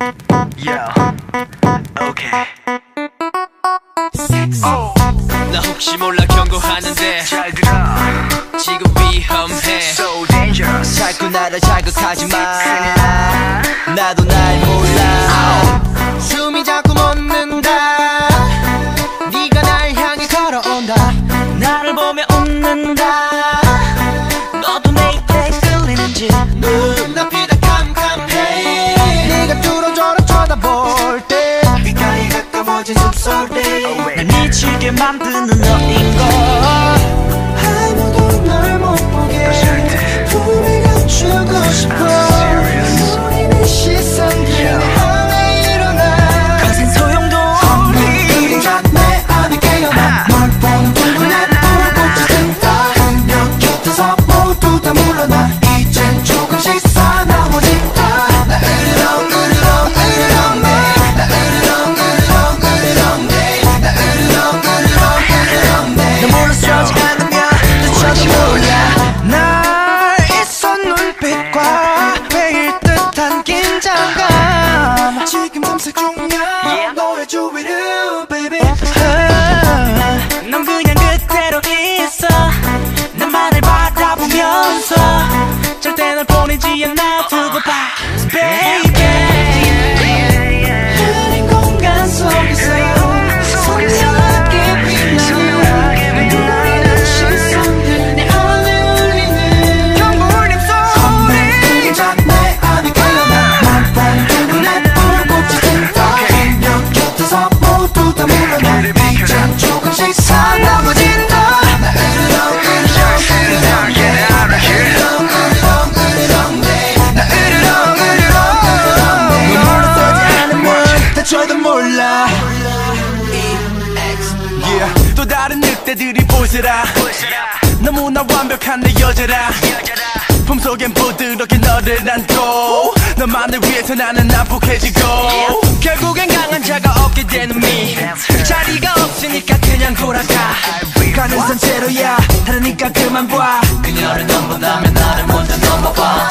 Yo, okay. Oh. 나 혹시 몰라 경고하는데 잘 들어 지금 위험해. So dangerous. 자꾸 나를 자극하지 마. 나도 날 몰라. Oh. I'm the mountain. now yeah. I'm gonna do it you, baby. 나도 몰라. Yeah. 또 다른 늑대들이 보스라. 너무나 완벽한 내 여자라. 품속엔 부드럽게 너를 안고 너만을 위해서 나는 난폭해지고 결국엔 강한 자가 없게 되는 미. 자리가 없으니까 그냥 돌아가. 가는 산채로야. 하려니까 그만 봐. 그녀를 넘본다면 나를 먼저 넘어봐